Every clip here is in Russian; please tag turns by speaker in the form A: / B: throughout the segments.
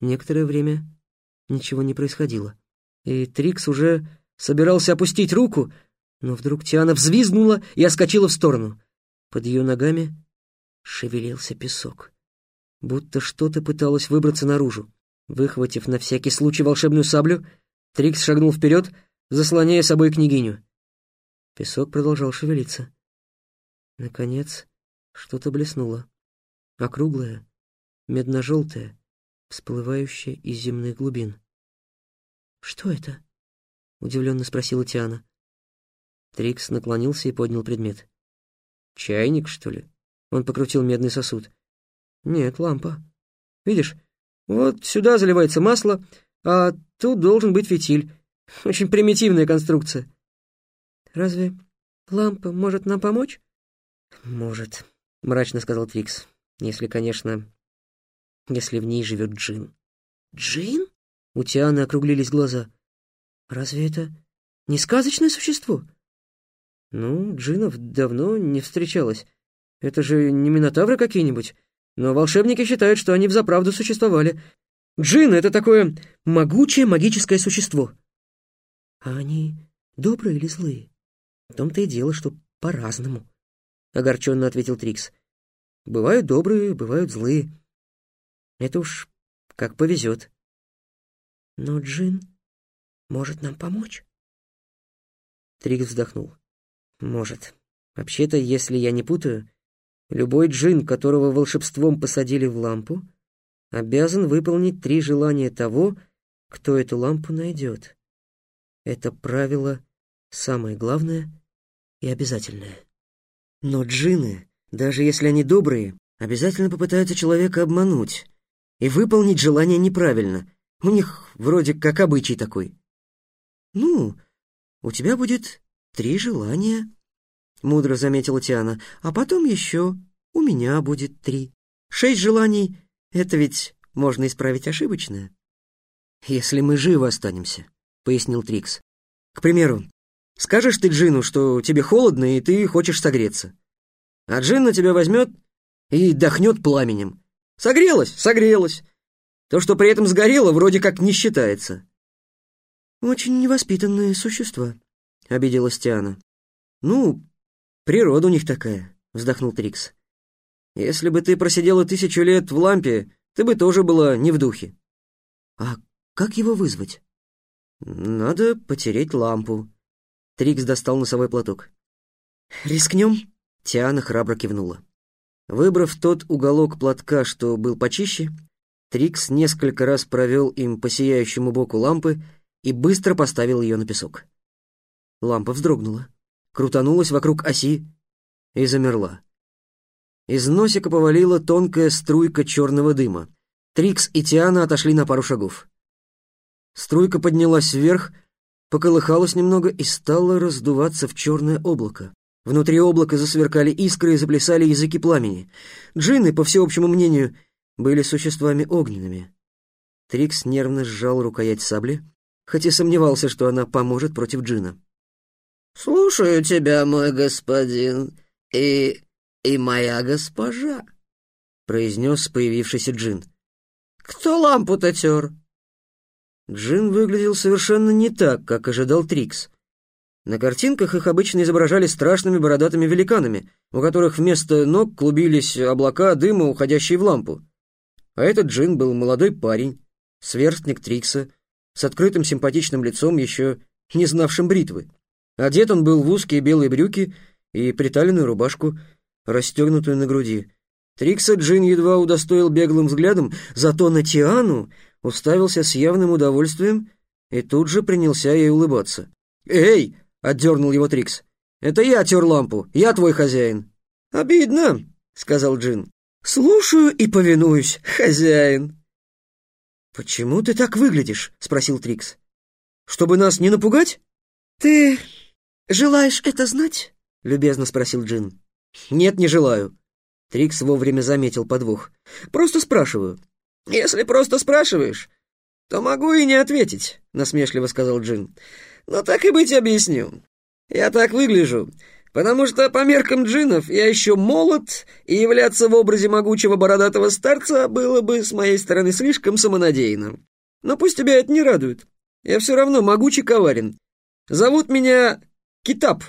A: Некоторое время ничего не происходило. И Трикс уже собирался опустить руку, но вдруг Тиана взвизгнула и оскочила в сторону. Под ее ногами шевелился песок. Будто что-то пыталось выбраться наружу. Выхватив на всякий случай волшебную саблю, Трикс шагнул вперед, заслоняя собой княгиню. Песок продолжал шевелиться. Наконец, что-то блеснуло. Округлое, медно-желтое, всплывающее из земных глубин. «Что это?» — удивленно спросила Тиана. Трикс наклонился и поднял предмет. «Чайник, что ли?» Он покрутил медный сосуд. «Нет, лампа. Видишь, вот сюда заливается масло, а тут должен быть фитиль. Очень примитивная конструкция». «Разве лампа может нам помочь?» «Может», — мрачно сказал Трикс. «Если, конечно, если в ней живет джин». «Джин?» — у Тианы округлились глаза. «Разве это не сказочное существо?» «Ну, джинов давно не встречалось. Это же не минотавры какие-нибудь. Но волшебники считают, что они взаправду существовали. Джин — это такое могучее магическое существо». «А они добрые или злые?» «В том-то и дело, что по-разному», — огорченно ответил Трикс. «Бывают добрые, бывают злые. Это уж как повезет». «Но Джин может нам помочь?» Трикс вздохнул. «Может. Вообще-то, если я не путаю, любой джин, которого волшебством посадили в лампу, обязан выполнить три желания того, кто эту лампу найдет. Это правило самое главное и обязательное. Но джинны, даже если они добрые, обязательно попытаются человека обмануть и выполнить желание неправильно. У них вроде как обычай такой. «Ну, у тебя будет три желания», — мудро заметила Тиана, «а потом еще у меня будет три. Шесть желаний — это ведь можно исправить ошибочное». «Если мы живы останемся», — пояснил Трикс. «К примеру, Скажешь ты Джину, что тебе холодно и ты хочешь согреться. А Джин на тебя возьмет и дохнет пламенем. Согрелась, согрелась. То, что при этом сгорело, вроде как не считается. Очень невоспитанные существа, обиделась Тиана. Ну, природа у них такая, вздохнул Трикс. Если бы ты просидела тысячу лет в лампе, ты бы тоже была не в духе. А как его вызвать? Надо потереть лампу, Трикс достал носовой платок. «Рискнем?» Тиана храбро кивнула. Выбрав тот уголок платка, что был почище, Трикс несколько раз провел им по сияющему боку лампы и быстро поставил ее на песок. Лампа вздрогнула, крутанулась вокруг оси и замерла. Из носика повалила тонкая струйка черного дыма. Трикс и Тиана отошли на пару шагов. Струйка поднялась вверх, поколыхалось немного и стало раздуваться в черное облако. Внутри облака засверкали искры и заплясали языки пламени. Джинны, по всеобщему мнению, были существами огненными. Трикс нервно сжал рукоять сабли, хоть и сомневался, что она поможет против Джина.
B: «Слушаю тебя, мой господин, и... и моя госпожа», — произнес появившийся Джин. «Кто лампу-то тер?»
A: Джин выглядел совершенно не так, как ожидал Трикс. На картинках их обычно изображали страшными бородатыми великанами, у которых вместо ног клубились облака дыма, уходящие в лампу. А этот Джин был молодой парень, сверстник Трикса, с открытым симпатичным лицом, еще не знавшим бритвы. Одет он был в узкие белые брюки и приталенную рубашку, расстегнутую на груди. Трикса Джин едва удостоил беглым взглядом, зато на Тиану уставился с явным удовольствием и тут же принялся ей улыбаться. «Эй!» — отдернул его Трикс. «Это я тер лампу, я твой хозяин». «Обидно», — сказал Джин. «Слушаю и повинуюсь, хозяин». «Почему ты так выглядишь?» — спросил Трикс. «Чтобы нас не напугать?»
B: «Ты желаешь это знать?»
A: — любезно спросил Джин. «Нет, не желаю». Трикс вовремя заметил подвох. «Просто спрашиваю.
B: «Если просто спрашиваешь, то могу и не ответить», — насмешливо сказал Джин. «Но так и быть объясню. Я так выгляжу, потому что по меркам джинов я еще молод, и являться в образе могучего бородатого старца было бы с моей стороны слишком самонадеянно. Но пусть тебя это не радует. Я все равно могучий коварен. Зовут меня Китап.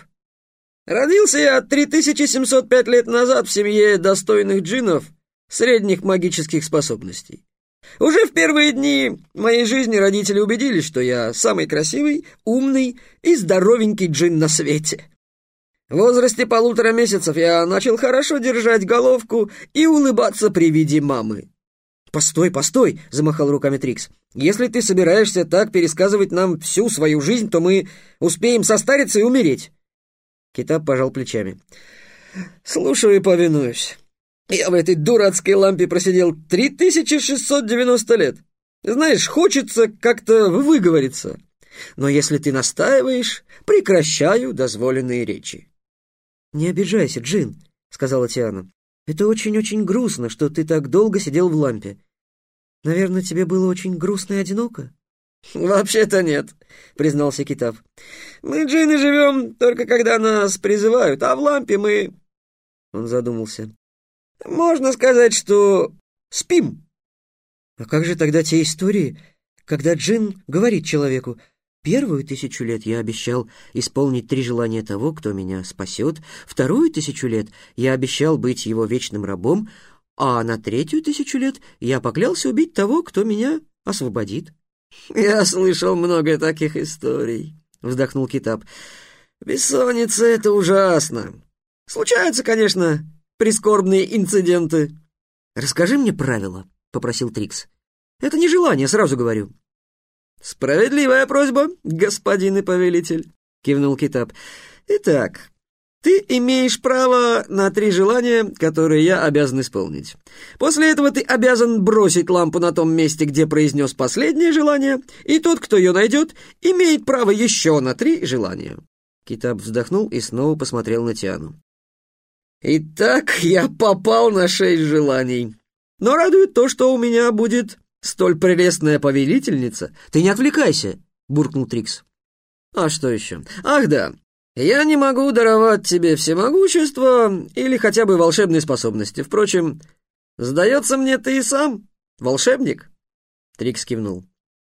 B: Родился я 3705 лет назад в семье достойных джинов средних магических способностей. Уже в первые дни моей жизни родители убедились, что я самый красивый, умный и здоровенький джин на свете. В возрасте полутора месяцев я начал хорошо держать головку и улыбаться при виде мамы.
A: «Постой, постой!» — замахал руками Трикс. «Если ты собираешься так пересказывать нам всю свою жизнь, то мы успеем состариться и умереть». Китап пожал плечами.
B: «Слушаю и повинуюсь. Я в этой дурацкой лампе просидел 3690 лет. Знаешь, хочется как-то выговориться. Но если ты настаиваешь, прекращаю дозволенные речи».
A: «Не обижайся, Джин», — сказала Тиана. Это очень-очень грустно, что ты так долго сидел в лампе. Наверное, тебе было очень грустно и одиноко?»
B: «Вообще-то нет», — признался Китап. «Мы, джинны, живем только когда нас призывают, а в лампе мы...» Он задумался. «Можно сказать, что спим».
A: «А как же тогда те истории, когда джин говорит человеку, Первую тысячу лет я обещал исполнить три желания того, кто меня спасет, вторую тысячу лет я обещал быть его вечным рабом, а на третью тысячу лет я поклялся убить того, кто меня освободит.
B: «Я слышал много таких историй», — вздохнул Китап. «Бессонница — это ужасно. Случаются, конечно, прискорбные инциденты».
A: «Расскажи мне правила», — попросил Трикс. «Это не желание, сразу говорю.
B: «Справедливая просьба, господин и повелитель», — кивнул Китап. «Итак, ты имеешь право на три желания, которые я обязан исполнить. После этого ты обязан бросить лампу на том месте, где произнес последнее желание, и тот, кто ее найдет, имеет право еще на три желания».
A: Китап вздохнул и снова посмотрел на Тиану.
B: «Итак, я попал на шесть желаний. Но радует то, что у меня будет столь прелестная повелительница...
A: Ты не отвлекайся, буркнул Трикс.
B: А что еще? Ах да, я не могу даровать тебе всемогущество или хотя бы волшебные способности. Впрочем, сдается мне ты и сам волшебник.
A: Трикс кивнул.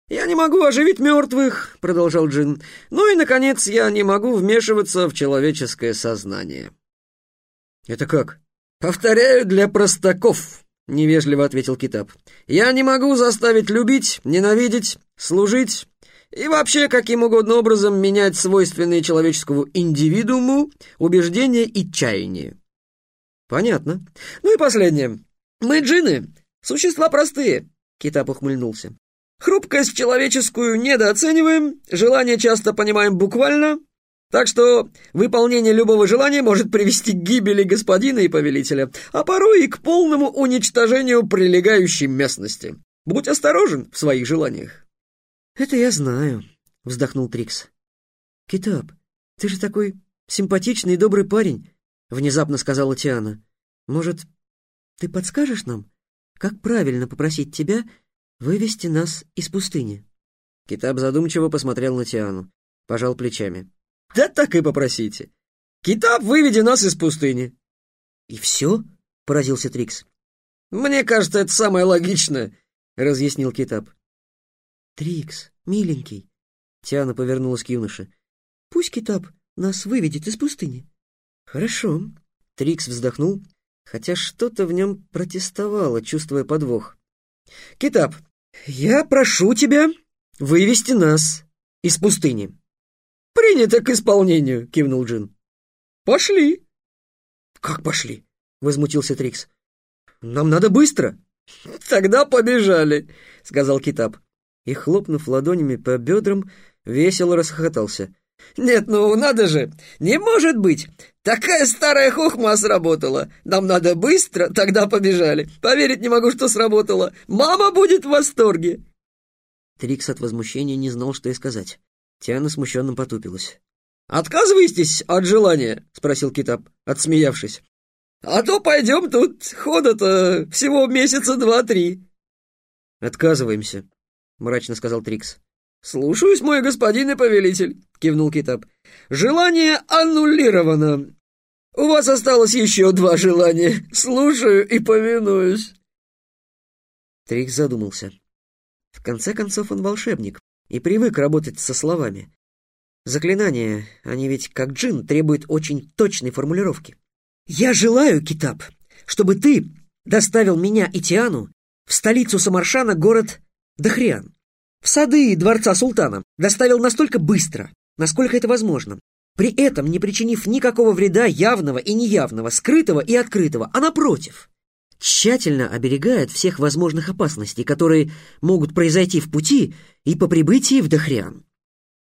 B: «Я не могу оживить мертвых», — продолжал Джин. «Ну и, наконец, я не могу вмешиваться в человеческое сознание».
A: «Это как?»
B: «Повторяю для простаков», — невежливо ответил Китап. «Я не могу заставить любить, ненавидеть, служить и вообще каким угодно образом менять свойственные человеческому индивидууму убеждения и чаяния».
A: «Понятно.
B: Ну и последнее. Мы джины, существа простые», — Китап ухмыльнулся. «Хрупкость человеческую недооцениваем, желания часто понимаем буквально, так что выполнение любого желания может привести к гибели господина и повелителя, а порой и к полному уничтожению прилегающей местности. Будь осторожен в своих желаниях.
A: «Это я знаю», — вздохнул Трикс. «Китап, ты же такой симпатичный и добрый парень», — внезапно сказала Тиана. «Может, ты подскажешь нам, как правильно попросить тебя вывести нас из пустыни?»
B: Китап задумчиво посмотрел на Тиану, пожал плечами. Да так и попросите. Китап, выведи нас из пустыни.
A: И все? Поразился Трикс.
B: Мне кажется, это самое логичное, разъяснил Китап.
A: Трикс, миленький. Тиана повернулась к юноше. Пусть Китап нас выведет из пустыни.
B: Хорошо.
A: Трикс вздохнул, хотя что-то в нем протестовало, чувствуя подвох.
B: «Китап, я прошу тебя вывести нас из пустыни». «Принято к исполнению», — кивнул Джин. «Пошли».
A: «Как пошли?» — возмутился Трикс. «Нам надо быстро».
B: «Тогда побежали», — сказал Китап.
A: И, хлопнув ладонями по бедрам, весело расхохотался.
B: «Нет, ну надо же! Не может быть! Такая старая хохма сработала! Нам надо быстро, тогда побежали! Поверить не могу, что сработало! Мама будет в восторге!»
A: Трикс от возмущения не знал, что и сказать. Тиана смущенно потупилась.
B: «Отказываетесь от желания?» — спросил Китап, отсмеявшись. «А то пойдем тут, хода-то всего месяца два-три».
A: «Отказываемся», — мрачно сказал Трикс.
B: «Слушаюсь, мой господин и повелитель», — кивнул Китап. «Желание аннулировано. У вас осталось еще два желания. Слушаю и повинуюсь».
A: Трикс задумался. В конце концов, он волшебник и привык работать со словами. Заклинания, они ведь, как джин, требуют очень точной формулировки. «Я желаю, Китап, чтобы ты доставил меня и Тиану в столицу Самаршана, город Дахриан, в сады дворца султана, доставил настолько быстро, насколько это возможно, при этом не причинив никакого вреда явного и неявного, скрытого и открытого, а напротив, тщательно оберегает всех возможных опасностей, которые могут произойти в пути и по прибытии в Дахриан.